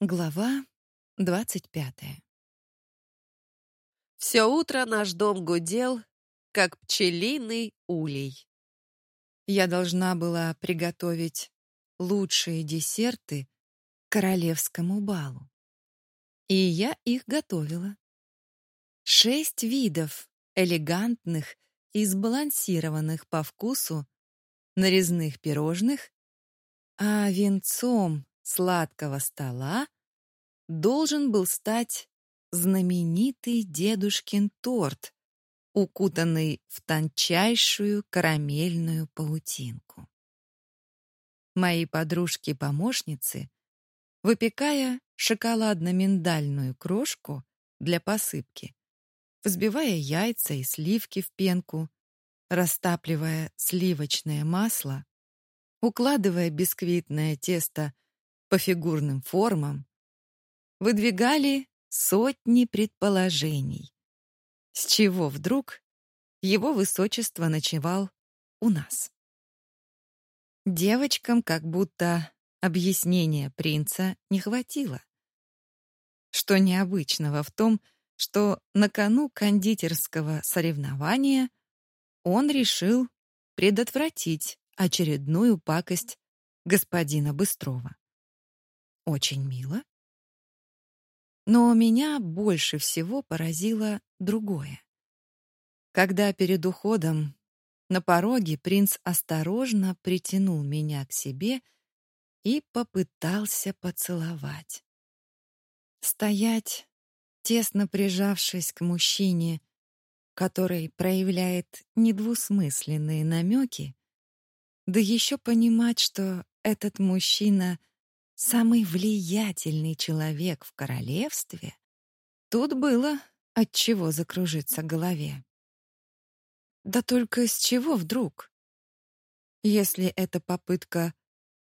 Глава двадцать пятая. Все утро наш дом гудел, как пчелиный улей. Я должна была приготовить лучшие десерты к королевскому балу. И я их готовила. Шесть видов элегантных и сбалансированных по вкусу нарезных пирожных, а венцом сладкого стола должен был стать знаменитый дедушкин торт, укутанный в тончайшую карамельную паутинку. Мои подружки-помощницы, выпекая шоколадно-миндальную крошку для посыпки, взбивая яйца и сливки в пенку, растапливая сливочное масло, укладывая бисквитное тесто по фигурным формам, выдвигали сотни предположений. С чего вдруг его высочество ночевал у нас? Девочкам как будто объяснения принца не хватило. Что необычного в том, что на кону кондитерского соревнования он решил предотвратить очередную пакость господина Быстрова. Очень мило. Но меня больше всего поразило другое. Когда перед уходом на пороге принц осторожно притянул меня к себе и попытался поцеловать. Стоять, тесно прижавшись к мужчине, который проявляет недвусмысленные намеки, да еще понимать, что этот мужчина — самый влиятельный человек в королевстве, тут было от чего закружиться голове. Да только с чего вдруг? Если это попытка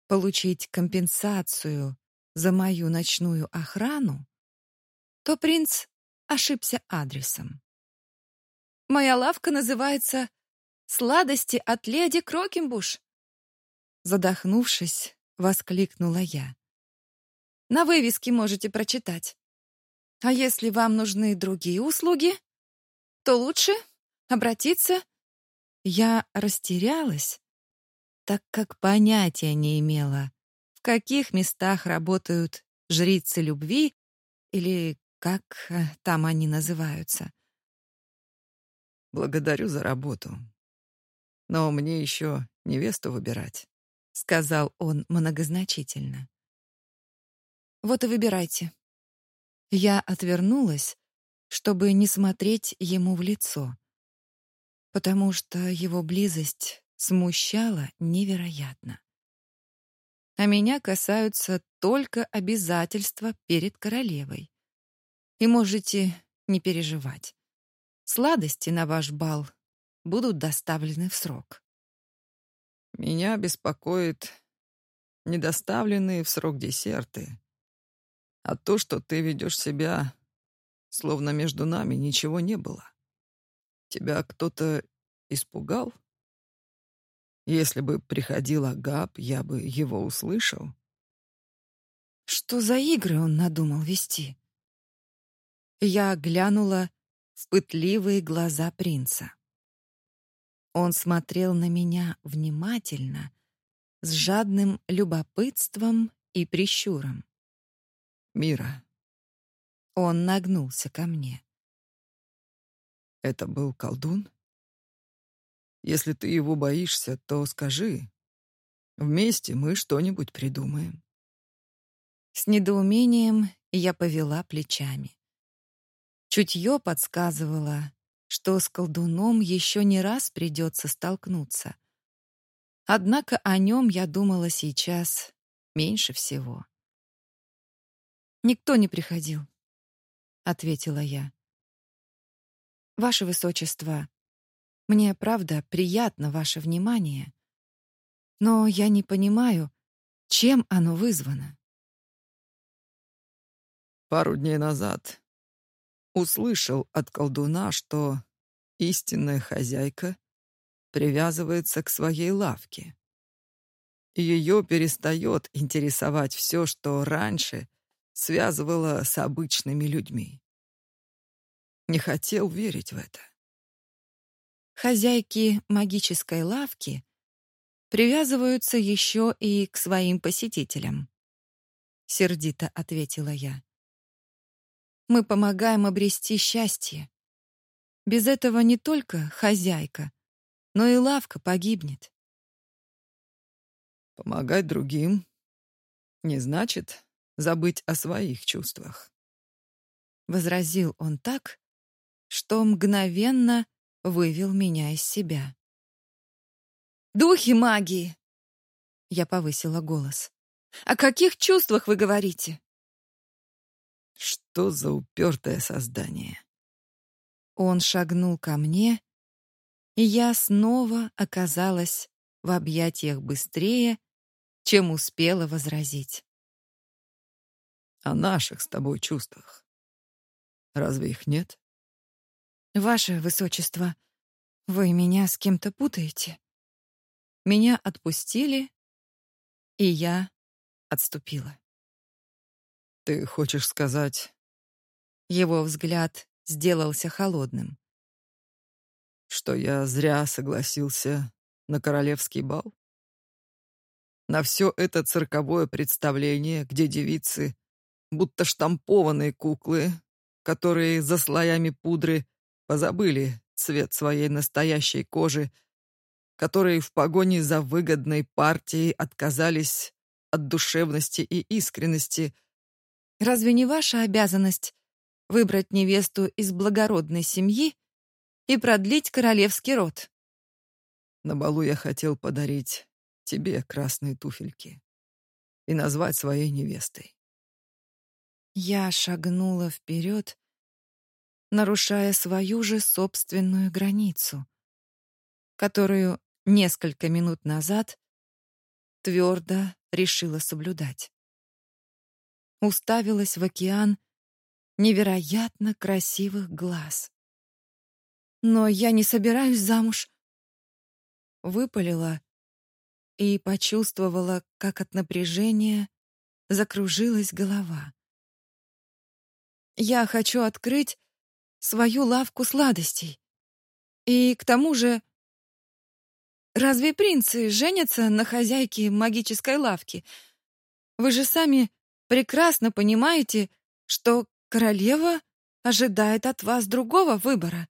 получить компенсацию за мою ночную охрану, то принц ошибся адресом. Моя лавка называется «Сладости от леди Крокенбуш». Задохнувшись, воскликнула я. На вывеске можете прочитать. А если вам нужны другие услуги, то лучше обратиться. Я растерялась, так как понятия не имела, в каких местах работают жрицы любви или как э, там они называются. Благодарю за работу. Но мне еще невесту выбирать, сказал он многозначительно. Вот и выбирайте. Я отвернулась, чтобы не смотреть ему в лицо, потому что его близость смущала невероятно. А меня касаются только обязательства перед королевой. И можете не переживать. Сладости на ваш бал будут доставлены в срок. Меня беспокоит недоставленные в срок десерты, а то, что ты ведешь себя, словно между нами ничего не было. Тебя кто-то испугал? Если бы приходил Агап, я бы его услышал. Что за игры он надумал вести? Я глянула в пытливые глаза принца. Он смотрел на меня внимательно, с жадным любопытством и прищуром. Мира. Он нагнулся ко мне. Это был колдун? Если ты его боишься, то скажи. Вместе мы что-нибудь придумаем. С недоумением я повела плечами. Чутье подсказывало, что с колдуном еще не раз придется столкнуться. Однако о нем я думала сейчас меньше всего. Никто не приходил, ответила я. Ваше высочество, мне правда приятно ваше внимание, но я не понимаю, чем оно вызвано. Пару дней назад услышал от колдуна, что истинная хозяйка привязывается к своей лавке. Ее перестает интересовать все, что раньше связывало с обычными людьми. Не хотел верить в это. Хозяйки магической лавки привязываются еще и к своим посетителям. Сердито ответила я. Мы помогаем обрести счастье. Без этого не только хозяйка, но и лавка погибнет. Помогать другим не значит забыть о своих чувствах. Возразил он так, что мгновенно вывел меня из себя. «Духи магии!» Я повысила голос. «О каких чувствах вы говорите?» Что за упертое создание? Он шагнул ко мне, и я снова оказалась в объятиях быстрее, чем успела возразить. О наших с тобой чувствах. Разве их нет? Ваше высочество, вы меня с кем-то путаете. Меня отпустили, и я отступила. Ты хочешь сказать? Его взгляд сделался холодным. Что я зря согласился на королевский бал? На все это цирковое представление, где девицы будто штампованные куклы, которые за слоями пудры позабыли цвет своей настоящей кожи, которые в погоне за выгодной партией отказались от душевности и искренности. Разве не ваша обязанность выбрать невесту из благородной семьи и продлить королевский род? На балу я хотел подарить тебе красные туфельки и назвать своей невестой. Я шагнула вперед, нарушая свою же собственную границу, которую несколько минут назад твердо решила соблюдать. Уставилась в океан невероятно красивых глаз. Но я не собираюсь замуж. Выпалила и почувствовала, как от напряжения закружилась голова. Я хочу открыть свою лавку сладостей. И к тому же... Разве принцы женятся на хозяйке магической лавки? Вы же сами прекрасно понимаете, что королева ожидает от вас другого выбора.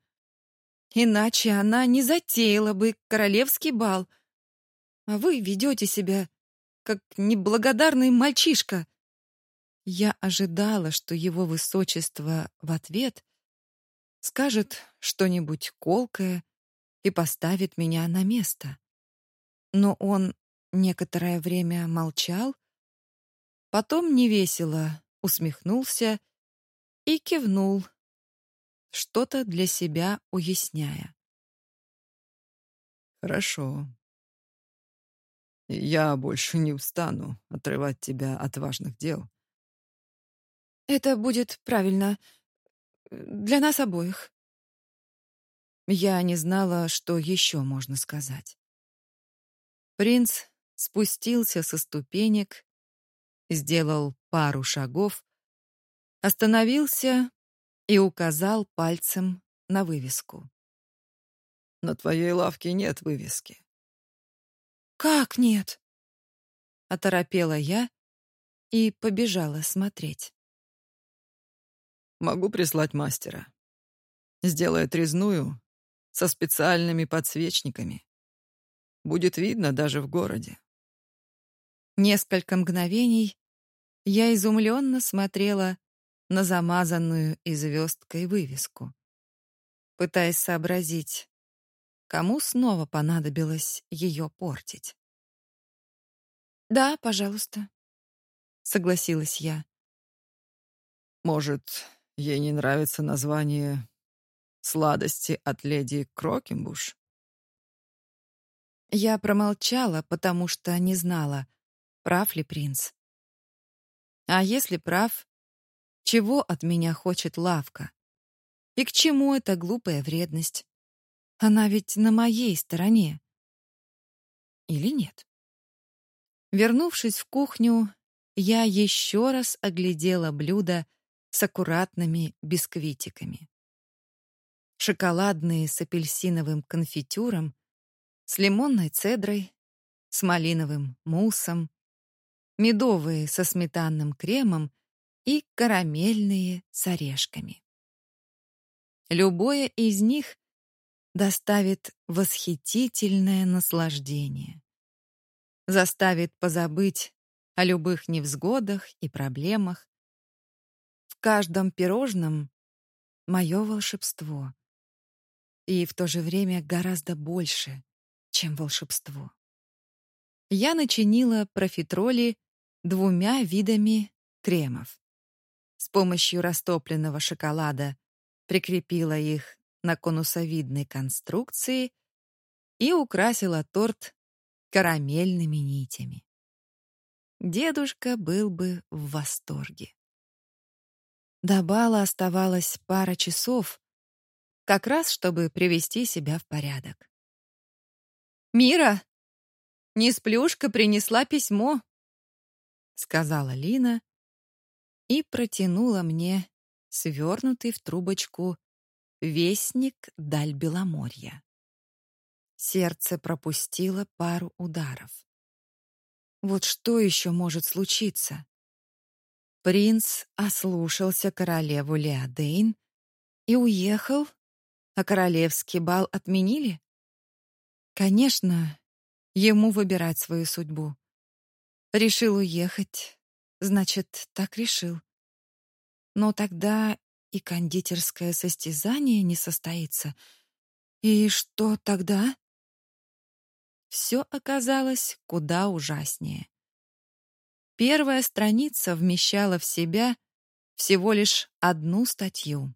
Иначе она не затеяла бы королевский бал. А вы ведете себя как неблагодарный мальчишка. Я ожидала, что его высочество в ответ скажет что-нибудь колкое и поставит меня на место. Но он некоторое время молчал, потом невесело усмехнулся и кивнул, что-то для себя уясняя. Хорошо. Я больше не устану отрывать тебя от важных дел. Это будет правильно. Для нас обоих. Я не знала, что еще можно сказать. Принц спустился со ступенек, сделал пару шагов, остановился и указал пальцем на вывеску. На твоей лавке нет вывески. Как нет? Оторопела я и побежала смотреть. Могу прислать мастера. Сделает резную со специальными подсвечниками. Будет видно даже в городе. Несколько мгновений я изумленно смотрела на замазанную и звездкой вывеску, пытаясь сообразить, кому снова понадобилось ее портить. «Да, пожалуйста», — согласилась я. «Может, Ей не нравится название «Сладости от леди Крокенбуш». Я промолчала, потому что не знала, прав ли принц. А если прав, чего от меня хочет лавка? И к чему эта глупая вредность? Она ведь на моей стороне. Или нет? Вернувшись в кухню, я еще раз оглядела блюдо с аккуратными бисквитиками. Шоколадные с апельсиновым конфитюром, с лимонной цедрой, с малиновым муссом, медовые со сметанным кремом и карамельные с орешками. Любое из них доставит восхитительное наслаждение. Заставит позабыть о любых невзгодах и проблемах. Каждом пирожном мое волшебство. И в то же время гораздо больше, чем волшебство. Я начинила профитроли двумя видами кремов. С помощью растопленного шоколада прикрепила их на конусовидной конструкции и украсила торт карамельными нитями. Дедушка был бы в восторге. До бала оставалось пара часов, как раз чтобы привести себя в порядок. «Мира, Несплюшка принесла письмо», — сказала Лина и протянула мне свернутый в трубочку вестник даль Беломорья. Сердце пропустило пару ударов. Вот что еще может случиться? Принц ослушался королеву Леодейн и уехал, а королевский бал отменили? Конечно, ему выбирать свою судьбу. Решил уехать, значит, так решил. Но тогда и кондитерское состязание не состоится. И что тогда? Все оказалось куда ужаснее. Первая страница вмещала в себя всего лишь одну статью.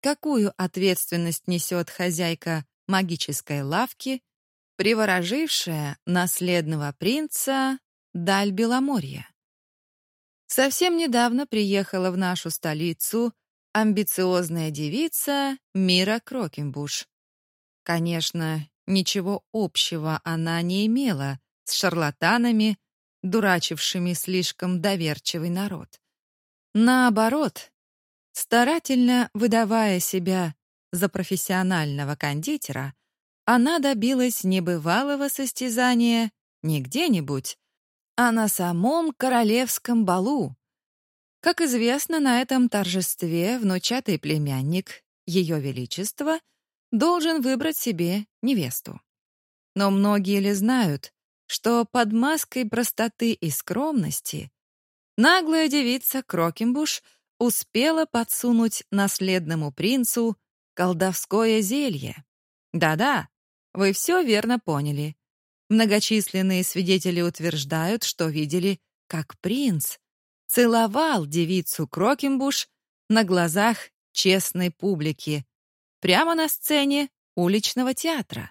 Какую ответственность несет хозяйка магической лавки, приворожившая наследного принца Даль Беломорья? Совсем недавно приехала в нашу столицу амбициозная девица Мира Крокенбуш. Конечно, ничего общего она не имела с шарлатанами, дурачившими слишком доверчивый народ. Наоборот, старательно выдавая себя за профессионального кондитера, она добилась небывалого состязания не где-нибудь, а на самом королевском балу. Как известно, на этом торжестве внучатый племянник Ее Величества должен выбрать себе невесту. Но многие ли знают, что под маской простоты и скромности наглая девица Крокенбуш успела подсунуть наследному принцу колдовское зелье? Да-да, вы все верно поняли. Многочисленные свидетели утверждают, что видели, как принц целовал девицу Крокенбуш на глазах честной публики прямо на сцене уличного театра.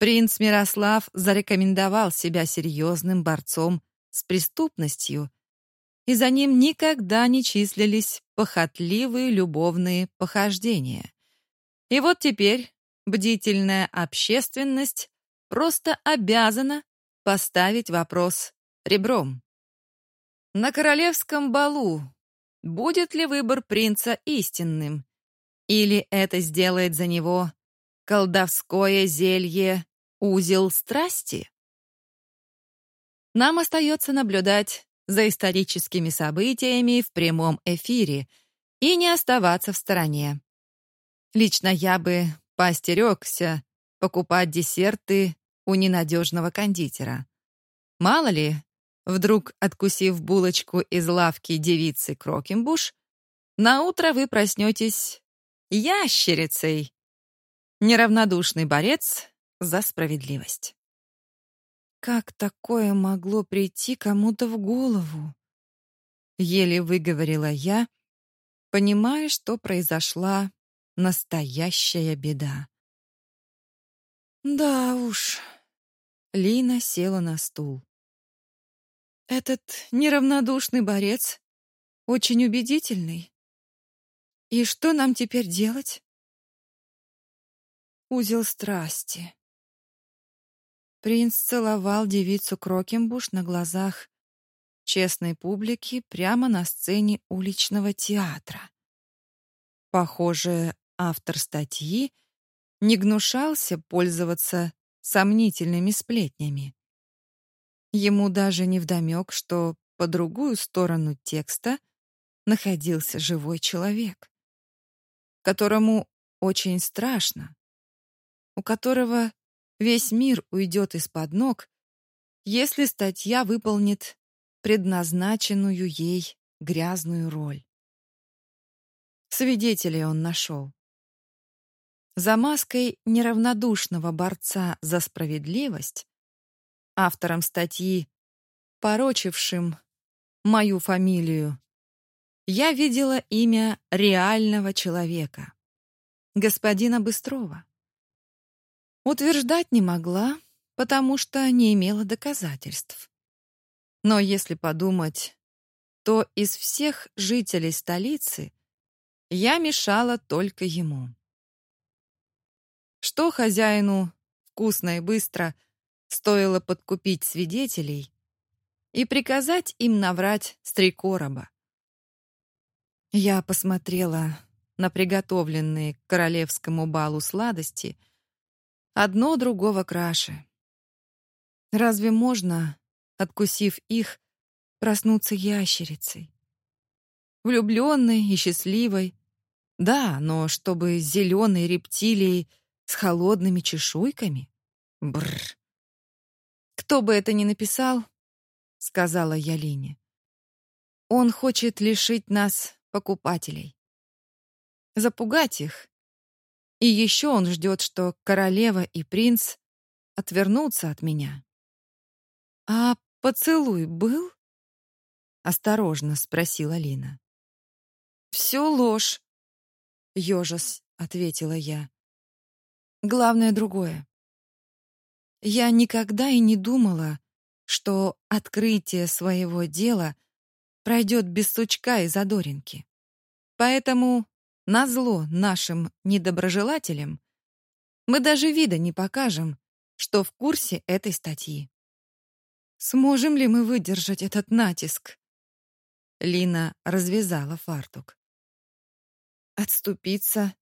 Принц Мирослав зарекомендовал себя серьезным борцом с преступностью, и за ним никогда не числились похотливые любовные похождения. И вот теперь бдительная общественность просто обязана поставить вопрос ребром. На королевском балу будет ли выбор принца истинным? Или это сделает за него колдовское зелье узел страсти? Нам остается наблюдать за историческими событиями в прямом эфире и не оставаться в стороне. Лично я бы поостерегся покупать десерты у ненадежного кондитера. Мало ли, вдруг откусив булочку из лавки девицы Крокенбуш, на утро вы проснетесь ящерицей. Неравнодушный борец за справедливость. Как такое могло прийти кому-то в голову? Еле выговорила я, понимая, что произошла настоящая беда. Да уж. Лина села на стул. Этот неравнодушный борец очень убедительный. И что нам теперь делать? Узел страсти. Принц целовал девицу Крокембуш на глазах честной публики прямо на сцене уличного театра. Похоже, автор статьи не гнушался пользоваться сомнительными сплетнями. Ему даже не вдомек, что по другую сторону текста находился живой человек, которому очень страшно, у которого весь мир уйдет из-под ног, если статья выполнит предназначенную ей грязную роль. Свидетелей он нашел. За маской неравнодушного борца за справедливость, автором статьи, порочившим мою фамилию, я видела имя реального человека, господина Быстрова. Утверждать не могла, потому что не имела доказательств. Но если подумать, то из всех жителей столицы я мешала только ему. Что хозяину вкусно и быстро стоило подкупить свидетелей и приказать им наврать с три короба. Я посмотрела на приготовленные к королевскому балу сладости — Одно другого краше. Разве можно, откусив их, проснуться ящерицей? Влюбленной и счастливой. Да, но чтобы зеленой рептилией с холодными чешуйками? Бррр. Кто бы это ни написал, сказала я Лине. Он хочет лишить нас покупателей. Запугать их, и еще он ждет, что королева и принц отвернутся от меня. «А поцелуй был?» — осторожно спросила Лина. «Все ложь», — ежас ответила я. «Главное другое. Я никогда и не думала, что открытие своего дела пройдет без сучка и задоринки. Поэтому Назло нашим недоброжелателям мы даже вида не покажем, что в курсе этой статьи. Сможем ли мы выдержать этот натиск? Лина развязала фартук. Отступиться,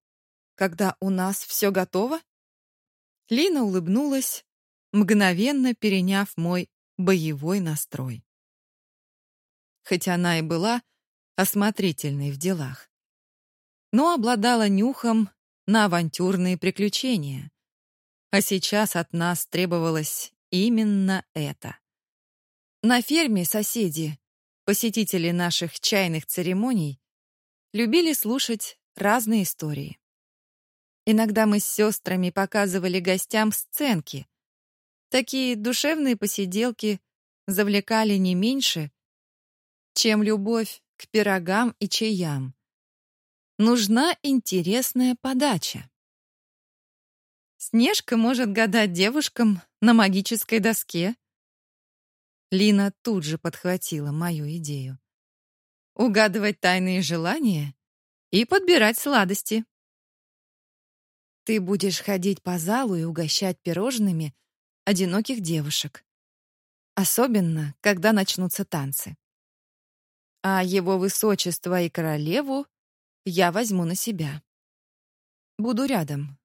когда у нас все готово? Лина улыбнулась, мгновенно переняв мой боевой настрой. Хоть она и была осмотрительной в делах но обладала нюхом на авантюрные приключения. А сейчас от нас требовалось именно это. На ферме соседи, посетители наших чайных церемоний, любили слушать разные истории. Иногда мы с сестрами показывали гостям сценки. Такие душевные посиделки завлекали не меньше, чем любовь к пирогам и чаям нужна интересная подача. Снежка может гадать девушкам на магической доске. Лина тут же подхватила мою идею. Угадывать тайные желания и подбирать сладости. Ты будешь ходить по залу и угощать пирожными одиноких девушек. Особенно, когда начнутся танцы. А его высочество и королеву я возьму на себя. Буду рядом.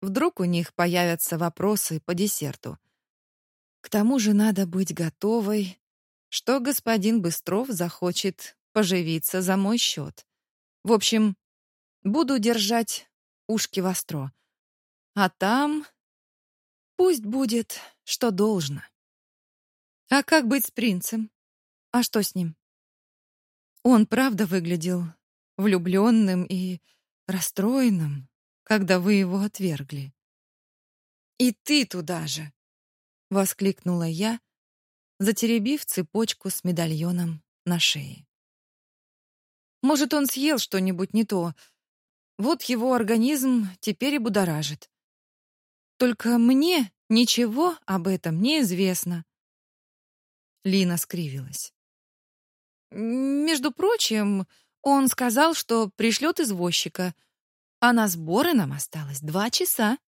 Вдруг у них появятся вопросы по десерту. К тому же надо быть готовой, что господин Быстров захочет поживиться за мой счет. В общем, буду держать ушки востро. А там пусть будет, что должно. А как быть с принцем? А что с ним? Он правда выглядел влюбленным и расстроенным, когда вы его отвергли. «И ты туда же!» — воскликнула я, затеребив цепочку с медальоном на шее. «Может, он съел что-нибудь не то. Вот его организм теперь и будоражит. Только мне ничего об этом не известно». Лина скривилась. «Между прочим, он сказал, что пришлет извозчика, а на сборы нам осталось два часа.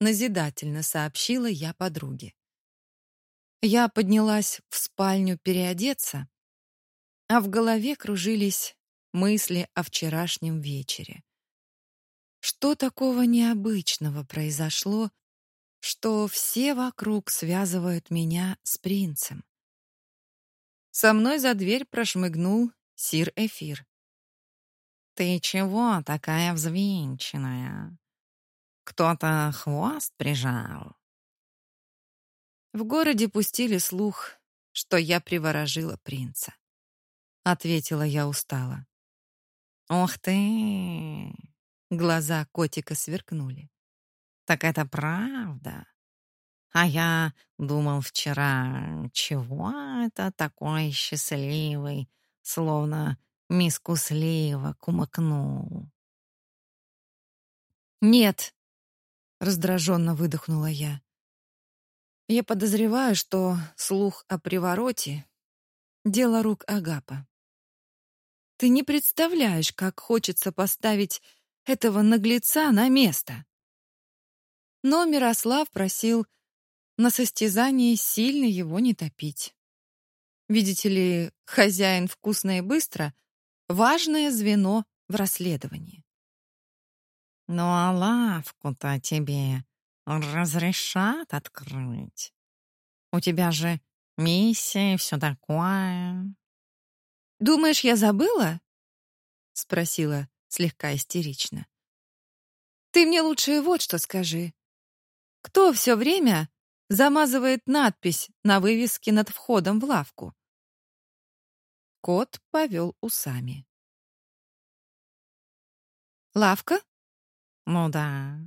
Назидательно сообщила я подруге. Я поднялась в спальню переодеться, а в голове кружились мысли о вчерашнем вечере. Что такого необычного произошло, что все вокруг связывают меня с принцем? Со мной за дверь прошмыгнул сир Эфир. «Ты чего такая взвинченная? Кто-то хвост прижал?» В городе пустили слух, что я приворожила принца. Ответила я устало. «Ух ты!» Глаза котика сверкнули. «Так это правда?» А я думал вчера, чего это такой счастливый, словно миску сливок умыкнул. «Нет», — раздраженно выдохнула я. «Я подозреваю, что слух о привороте — дело рук Агапа. Ты не представляешь, как хочется поставить этого наглеца на место». Но Мирослав просил на состязании сильно его не топить. Видите ли, хозяин вкусно и быстро — важное звено в расследовании. «Ну а лавку-то тебе разрешат открыть? У тебя же миссия и все такое». «Думаешь, я забыла?» — спросила слегка истерично. «Ты мне лучше вот что скажи. Кто все время замазывает надпись на вывеске над входом в лавку. Кот повел усами. Лавка? Ну да.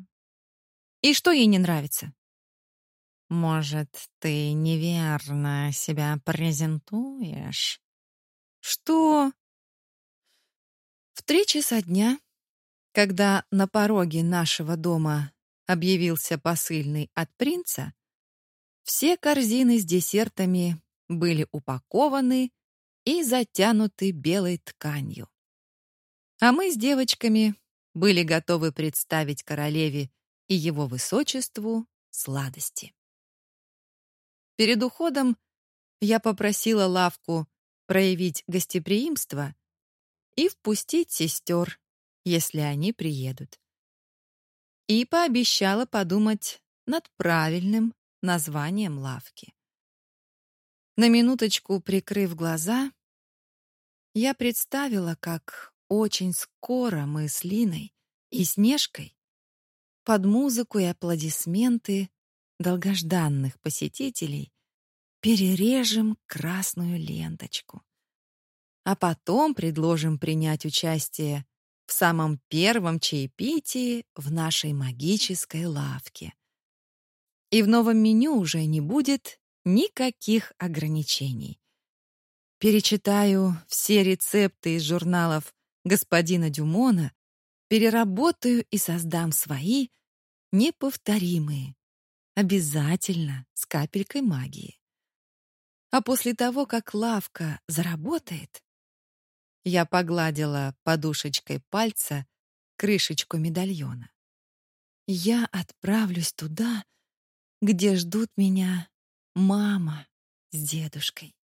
И что ей не нравится? Может, ты неверно себя презентуешь? Что? В три часа дня, когда на пороге нашего дома объявился посыльный от принца, все корзины с десертами были упакованы и затянуты белой тканью. А мы с девочками были готовы представить королеве и его высочеству сладости. Перед уходом я попросила лавку проявить гостеприимство и впустить сестер, если они приедут. И пообещала подумать над правильным названием лавки. На минуточку прикрыв глаза, я представила, как очень скоро мы с Линой и Снежкой под музыку и аплодисменты долгожданных посетителей перережем красную ленточку. А потом предложим принять участие в самом первом чаепитии в нашей магической лавке. И в новом меню уже не будет никаких ограничений. Перечитаю все рецепты из журналов господина Дюмона, переработаю и создам свои, неповторимые, обязательно с капелькой магии. А после того, как лавка заработает, я погладила подушечкой пальца крышечку медальона. Я отправлюсь туда, где ждут меня мама с дедушкой.